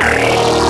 Bye.